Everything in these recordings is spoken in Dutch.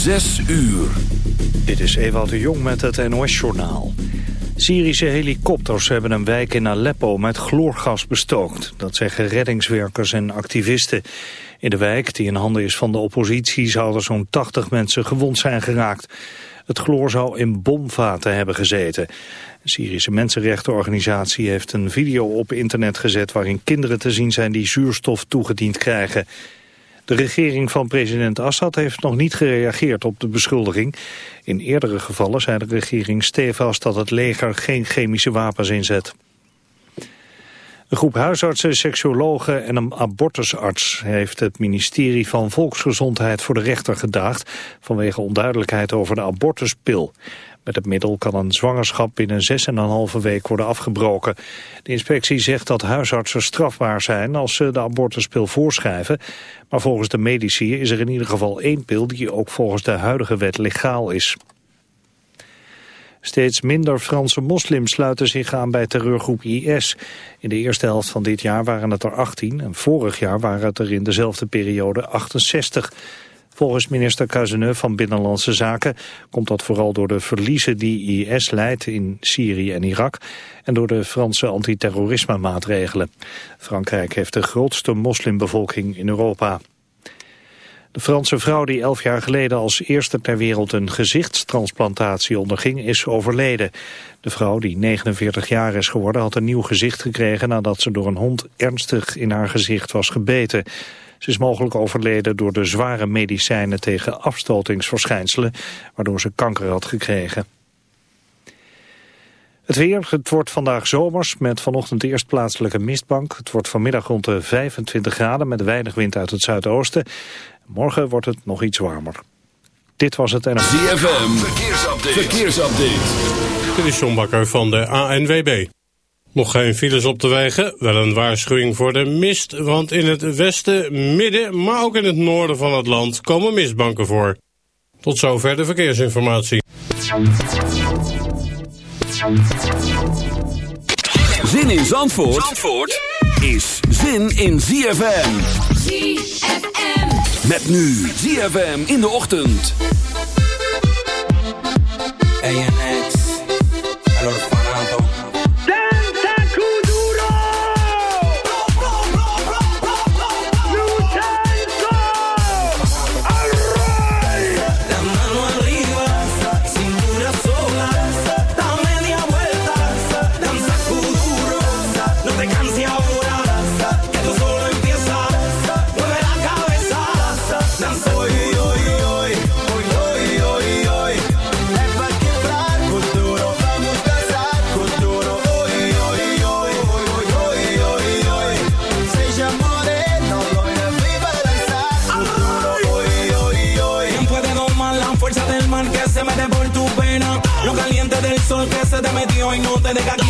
Zes uur. Dit is Ewout de Jong met het NOS-journaal. Syrische helikopters hebben een wijk in Aleppo met chloorgas bestookt. Dat zeggen reddingswerkers en activisten. In de wijk, die in handen is van de oppositie, zouden zo'n 80 mensen gewond zijn geraakt. Het chloor zou in bomvaten hebben gezeten. De Syrische Mensenrechtenorganisatie heeft een video op internet gezet... waarin kinderen te zien zijn die zuurstof toegediend krijgen. De regering van president Assad heeft nog niet gereageerd op de beschuldiging. In eerdere gevallen zei de regering stevast dat het leger geen chemische wapens inzet. Een groep huisartsen, seksuologen en een abortusarts heeft het ministerie van Volksgezondheid voor de rechter gedaagd vanwege onduidelijkheid over de abortuspil. Met het middel kan een zwangerschap binnen 6,5 week worden afgebroken. De inspectie zegt dat huisartsen strafbaar zijn als ze de abortuspil voorschrijven. Maar volgens de medici is er in ieder geval één pil die ook volgens de huidige wet legaal is. Steeds minder Franse moslims sluiten zich aan bij terreurgroep IS. In de eerste helft van dit jaar waren het er 18 en vorig jaar waren het er in dezelfde periode 68. Volgens minister Cazeneuve van Binnenlandse Zaken komt dat vooral door de verliezen die IS leidt in Syrië en Irak en door de Franse antiterrorisme maatregelen. Frankrijk heeft de grootste moslimbevolking in Europa. De Franse vrouw die elf jaar geleden als eerste ter wereld een gezichtstransplantatie onderging is overleden. De vrouw die 49 jaar is geworden had een nieuw gezicht gekregen nadat ze door een hond ernstig in haar gezicht was gebeten. Ze is mogelijk overleden door de zware medicijnen tegen afstotingsverschijnselen, waardoor ze kanker had gekregen. Het weer, het wordt vandaag zomers met vanochtend eerst plaatselijke mistbank. Het wordt vanmiddag rond de 25 graden met weinig wind uit het zuidoosten. Morgen wordt het nog iets warmer. Dit was het NRC. ZFM, verkeersupdate. verkeersupdate. Dit is John Bakker van de ANWB. Nog geen files op de wegen, wel een waarschuwing voor de mist, want in het westen, midden, maar ook in het noorden van het land komen mistbanken voor. Tot zover de verkeersinformatie. Zin in Zandvoort, Zandvoort is zin in ZFM. ZFM. Met nu ZFM in de ochtend. ANX, nigga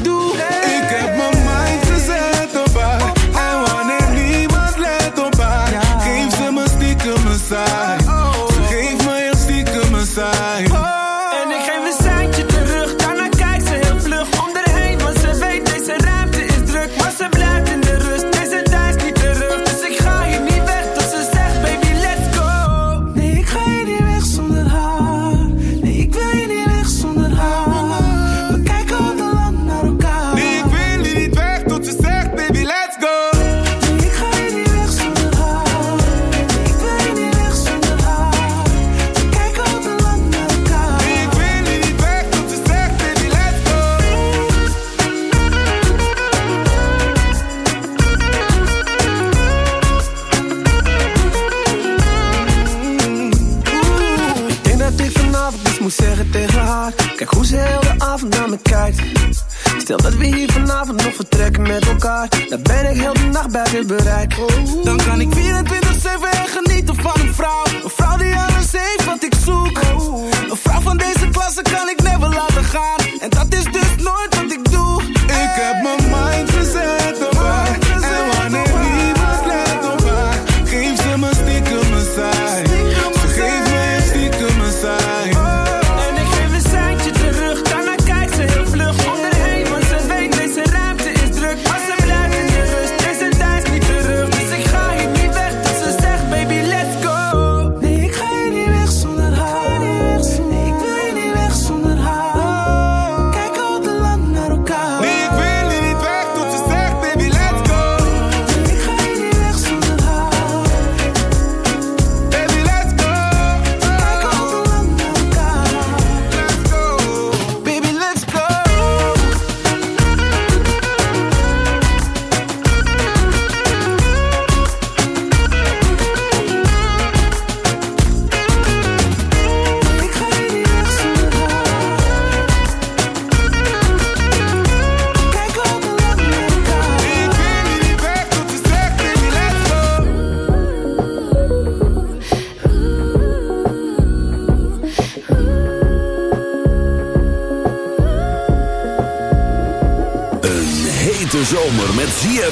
Dan ben ik heel de nacht buiten bereik. Dan kan ik 24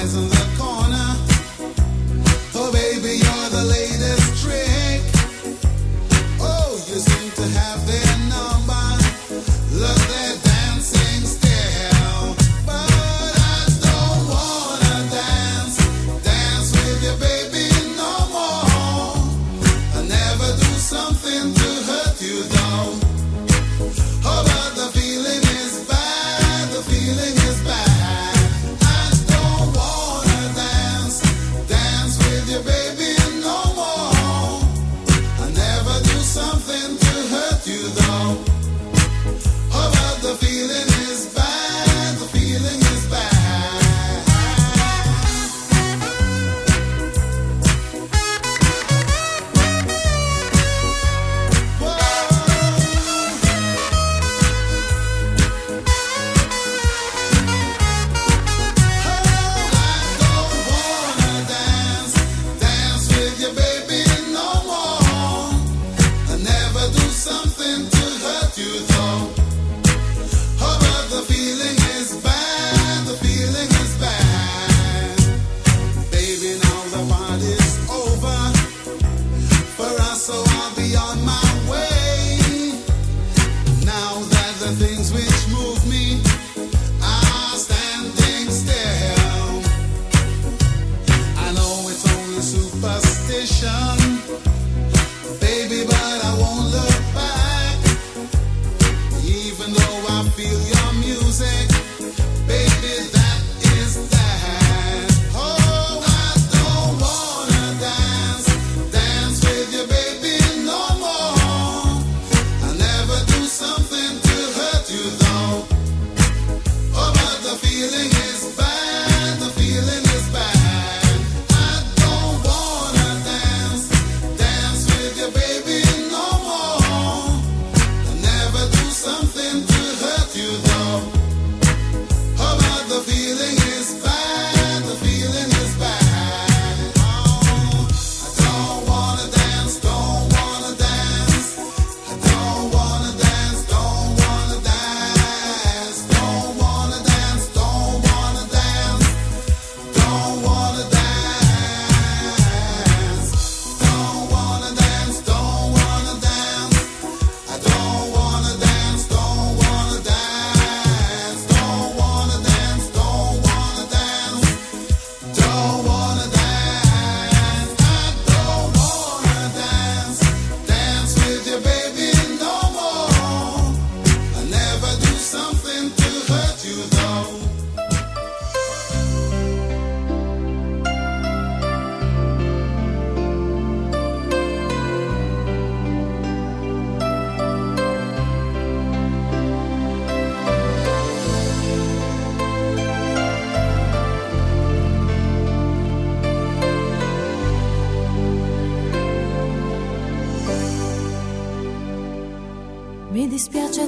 eyes on the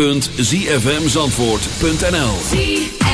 www.zfmzandvoort.nl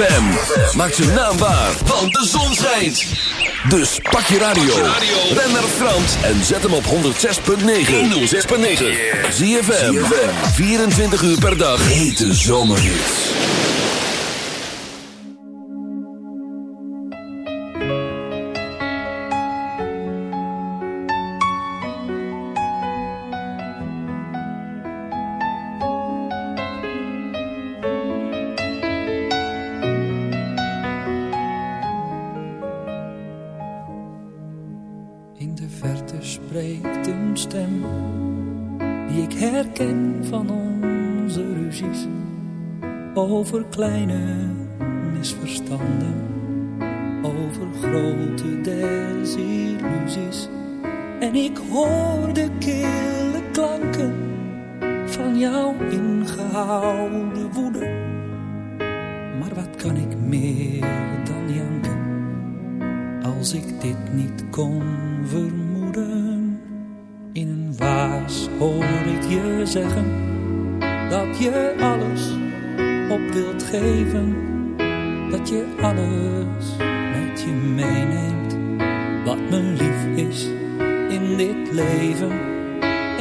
ZFM. Maak zijn naam waar, want de zon schijnt. Dus pak je radio. Ben naar Frans en zet hem op 106.9. 106.9. ZFM. 24 uur per dag. Hete zomerhits. Kleine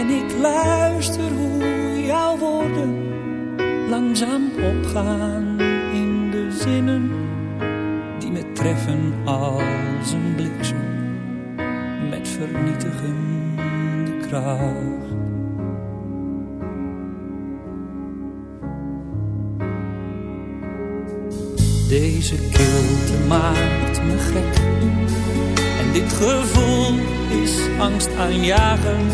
En ik luister hoe jouw woorden langzaam opgaan in de zinnen die me treffen als een bliksem met vernietigende kracht. Deze kilte maakt me gek en dit gevoel is angstaanjagend,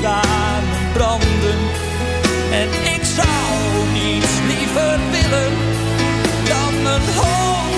tranen branden. En ik zou niets liever willen dan mijn hoofd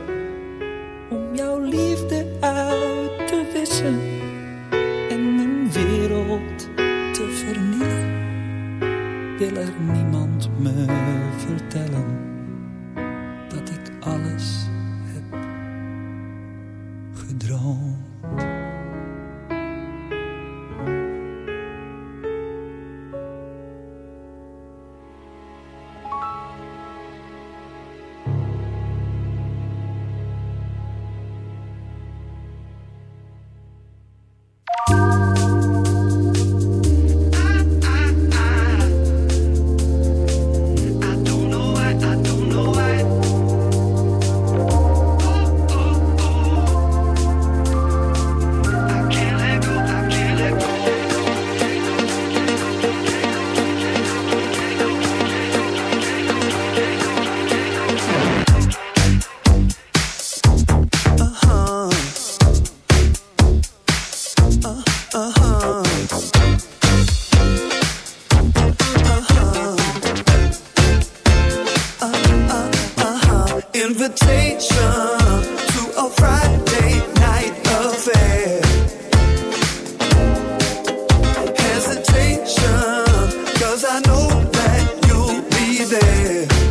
there.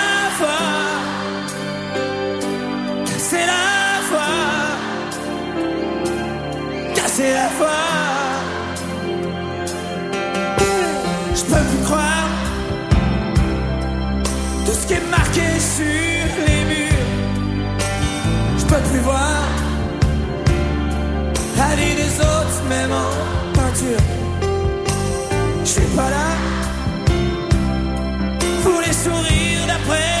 même en peinture. Je suis pas là pour les sourires d'après.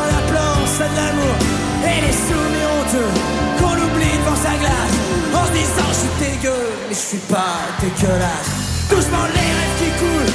En appelant ça de l'amour. Et les souvenirs honteux qu'on oublie devant sa glace en se disant je suis dégueu mais je suis pas dégueulasse. Doucement les rêves qui coulent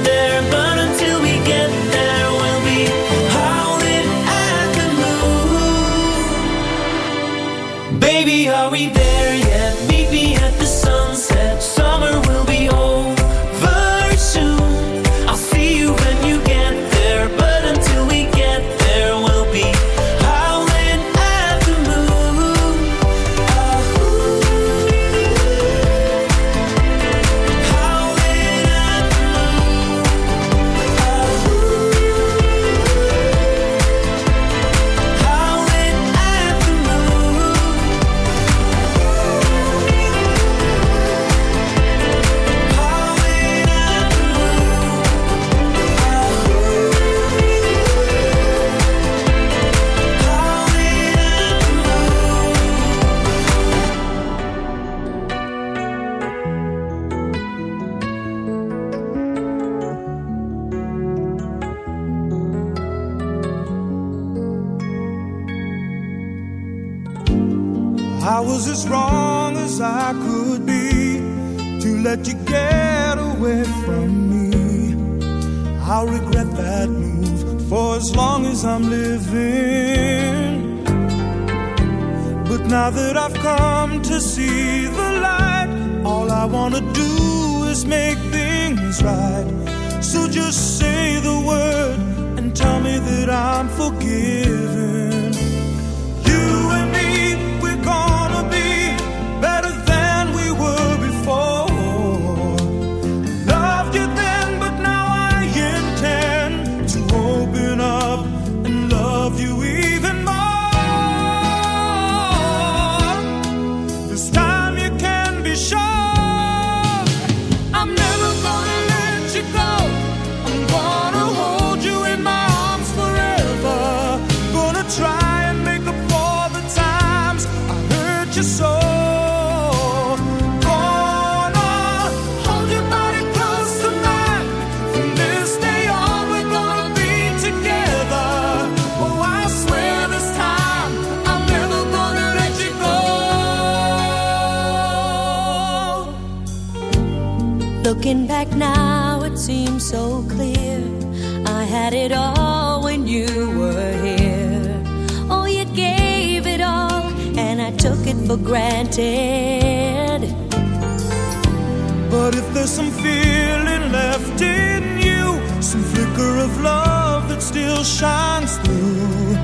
But if there's some feeling left in you, some flicker of love that still shines through,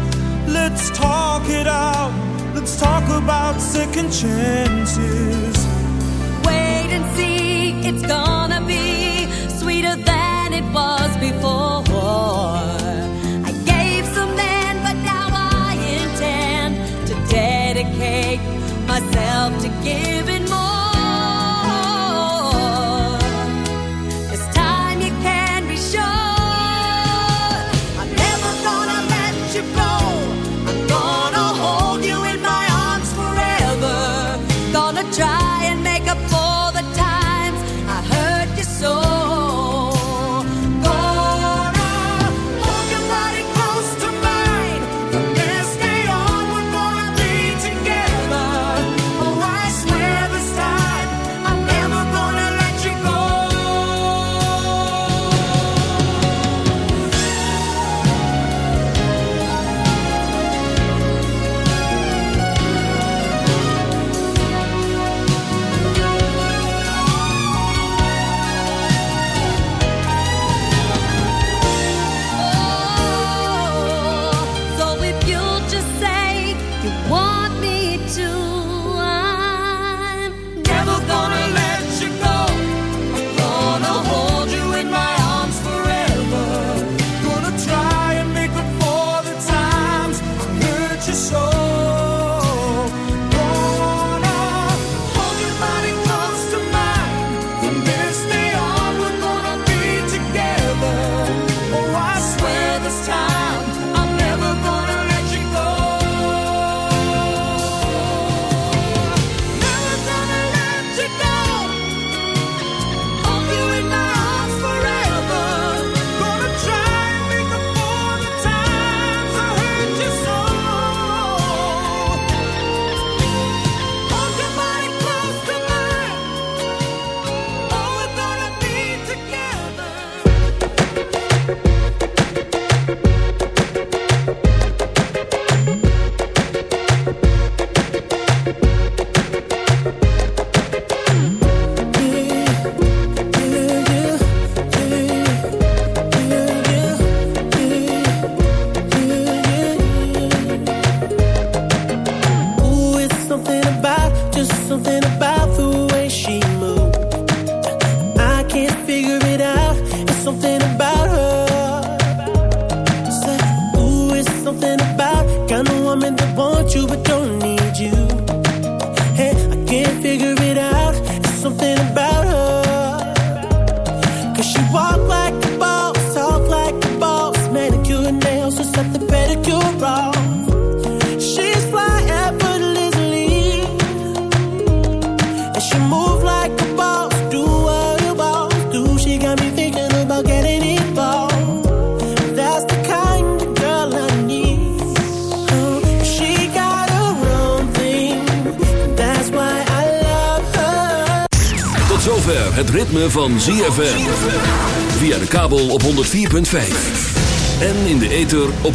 let's talk it out. Let's talk about second chances. Wait and see, it's gonna be sweeter than it was before. I gave some then, but now I intend to dedicate myself to giving more.